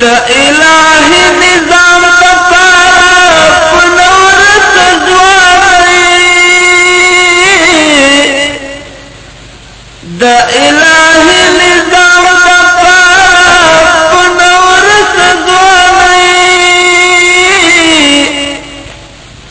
د الهي نظام په پاره په نورس ځوانۍ د الهي نظام د پاره په نورس ځوانۍ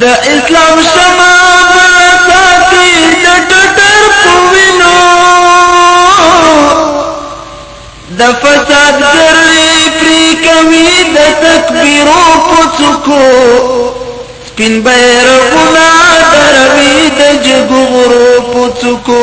د اسلام شمع بله ساتي د ټټر په وینو د فساد ذرې پرې کوي د تکبیرو په څوکو سپین بیرغونه دروي د جګو غرو په څوکو